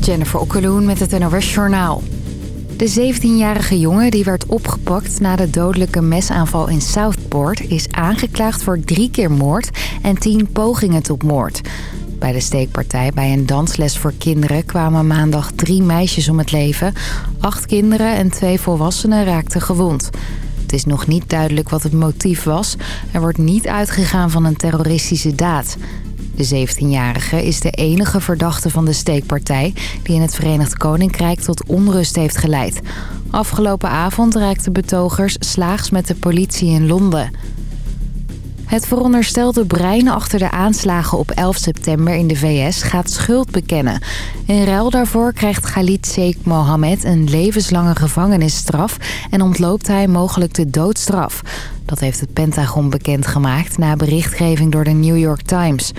Jennifer Okkeloen met het NOS Journaal. De 17-jarige jongen die werd opgepakt na de dodelijke mesaanval in Southport... is aangeklaagd voor drie keer moord en tien pogingen tot moord. Bij de steekpartij bij een dansles voor kinderen kwamen maandag drie meisjes om het leven. Acht kinderen en twee volwassenen raakten gewond. Het is nog niet duidelijk wat het motief was. Er wordt niet uitgegaan van een terroristische daad. De 17-jarige is de enige verdachte van de steekpartij... die in het Verenigd Koninkrijk tot onrust heeft geleid. Afgelopen avond raakten betogers slaags met de politie in Londen. Het veronderstelde brein achter de aanslagen op 11 september in de VS gaat schuld bekennen. In ruil daarvoor krijgt Khalid Sheikh Mohammed een levenslange gevangenisstraf... en ontloopt hij mogelijk de doodstraf. Dat heeft het Pentagon bekendgemaakt na berichtgeving door de New York Times...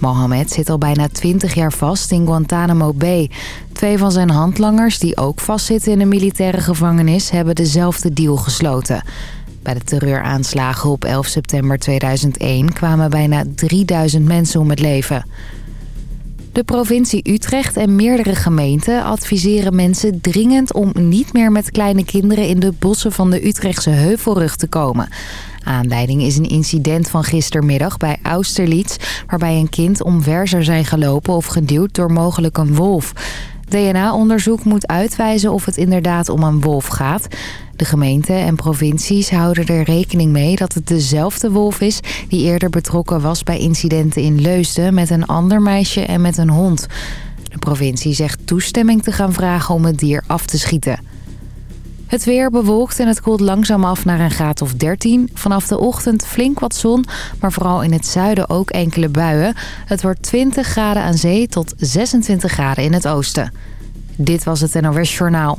Mohammed zit al bijna 20 jaar vast in Guantanamo Bay. Twee van zijn handlangers, die ook vastzitten in een militaire gevangenis... hebben dezelfde deal gesloten. Bij de terreuraanslagen op 11 september 2001 kwamen bijna 3000 mensen om het leven. De provincie Utrecht en meerdere gemeenten adviseren mensen dringend om niet meer met kleine kinderen in de bossen van de Utrechtse Heuvelrug te komen. Aanleiding is een incident van gistermiddag bij Austerlitz... waarbij een kind omver zou zijn gelopen of geduwd door mogelijk een wolf. DNA-onderzoek moet uitwijzen of het inderdaad om een wolf gaat. De gemeente en provincies houden er rekening mee dat het dezelfde wolf is... die eerder betrokken was bij incidenten in Leusden met een ander meisje en met een hond. De provincie zegt toestemming te gaan vragen om het dier af te schieten. Het weer bewolkt en het koelt langzaam af naar een graad of 13. Vanaf de ochtend flink wat zon, maar vooral in het zuiden ook enkele buien. Het wordt 20 graden aan zee tot 26 graden in het oosten. Dit was het NOS Journaal.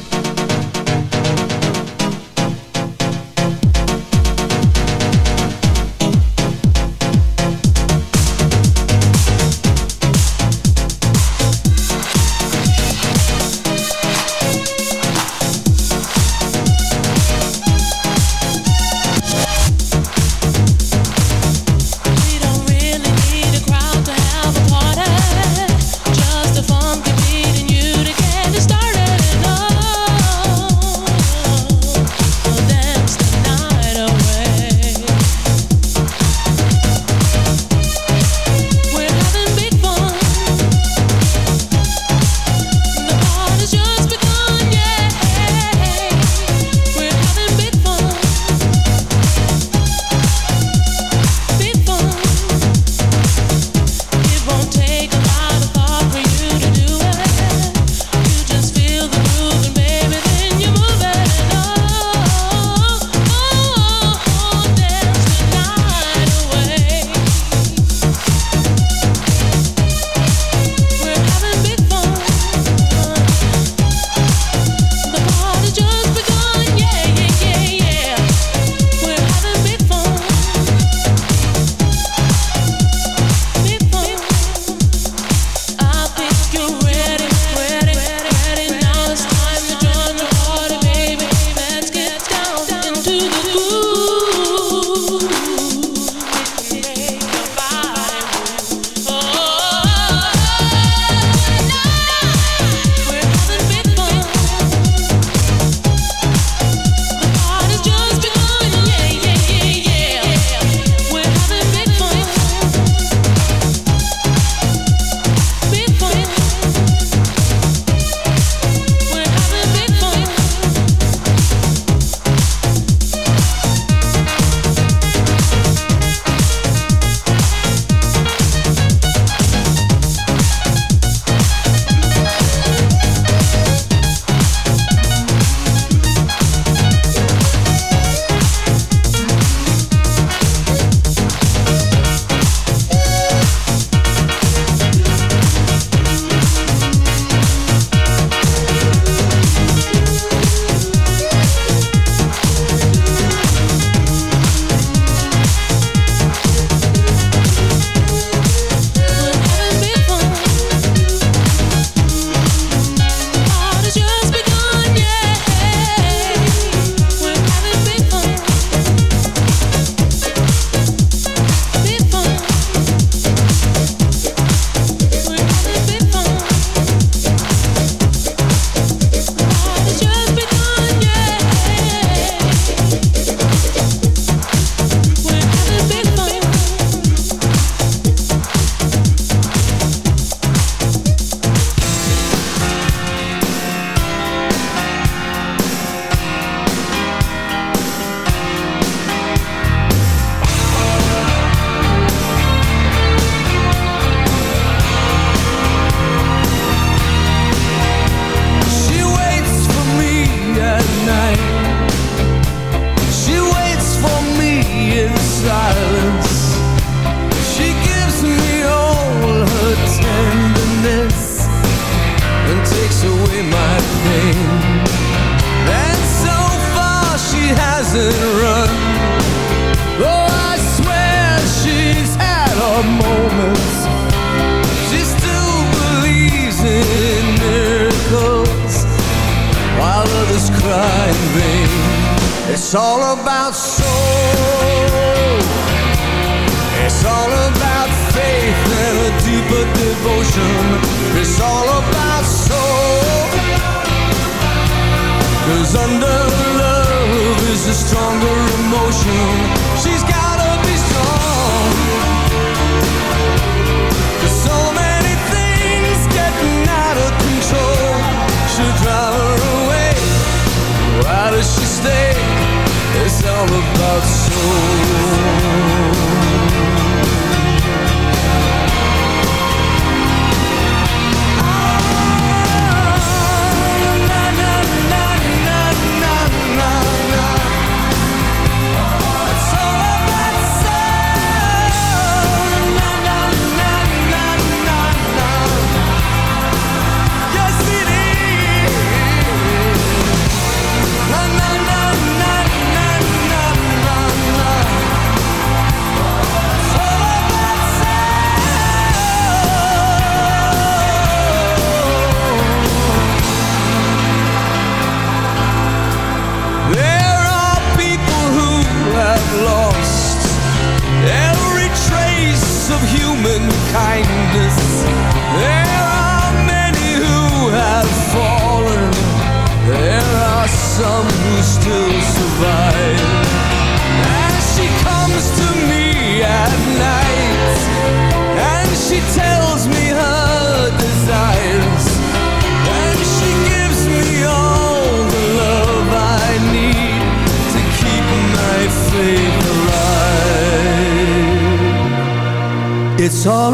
kindness. There are many who have fallen, there are some who still. It's all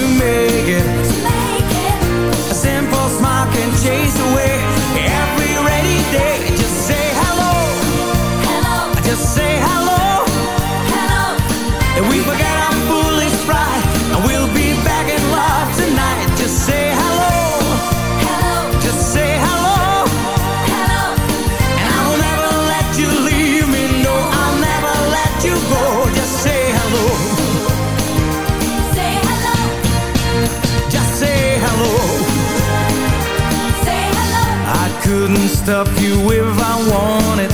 stop you if I wanted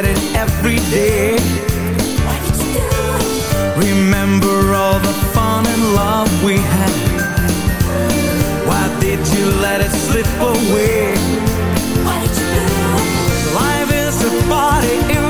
regret it every day. Remember all the fun and love we had. Why did you let it slip away? Life is a party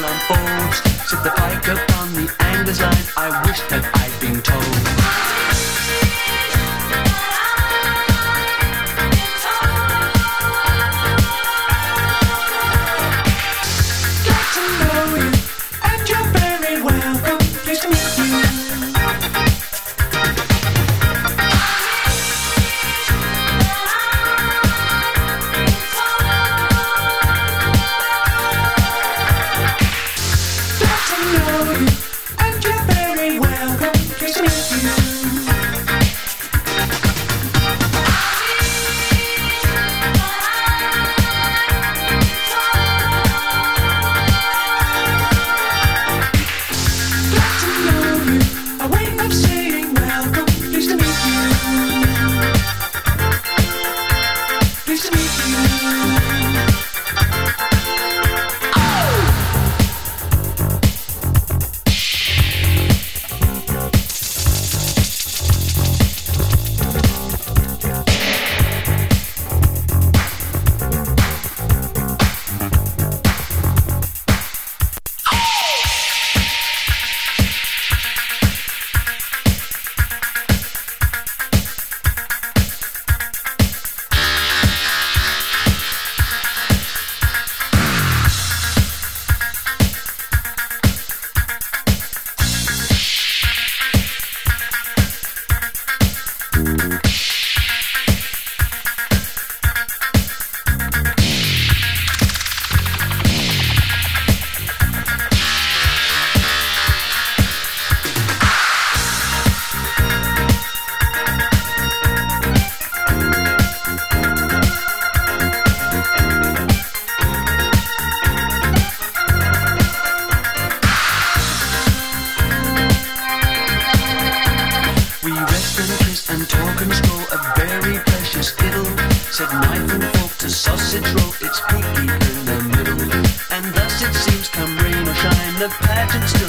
line folds. Set the pike upon the angler's line. I wish that I'd been told. Just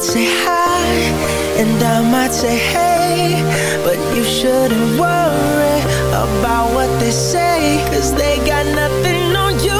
might say hi, and I might say hey, but you shouldn't worry about what they say, cause they got nothing on you,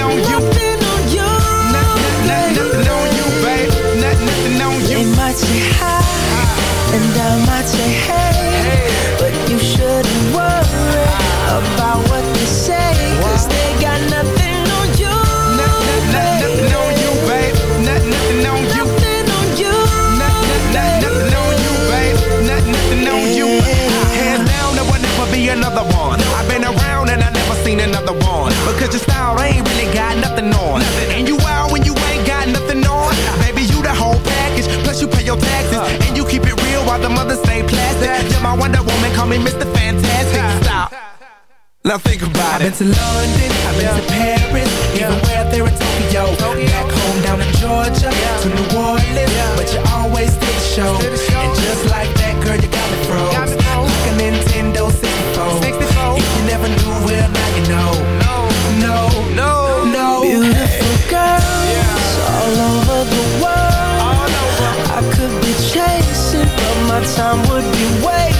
On you. Plastic. You're my Wonder Woman, call me Mr. Fantastic. Stop. Now think about I've it. been to London, I've been to Paris, yeah. even where there in Tokyo. Back home down in Georgia, to New Orleans, but you always did the show. And just like that, girl, you got me froze. Like a Nintendo 64. If you never knew, well, now you know. No, no, no. Beautiful girls all over the world. Time would be wasted.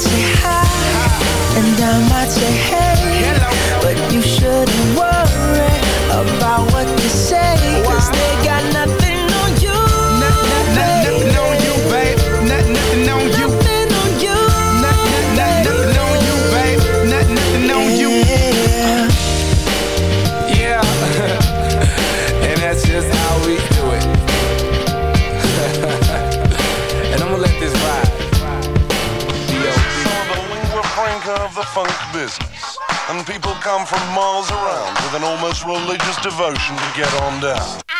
say hi, and I might say hey, but you shouldn't worry almost religious devotion to get on down.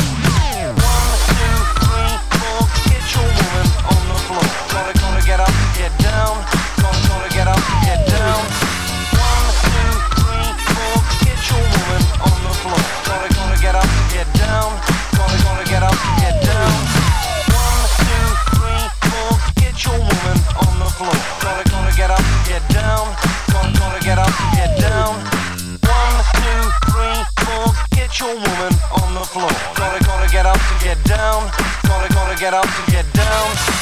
Get down. Gonna, gonna get up and get down.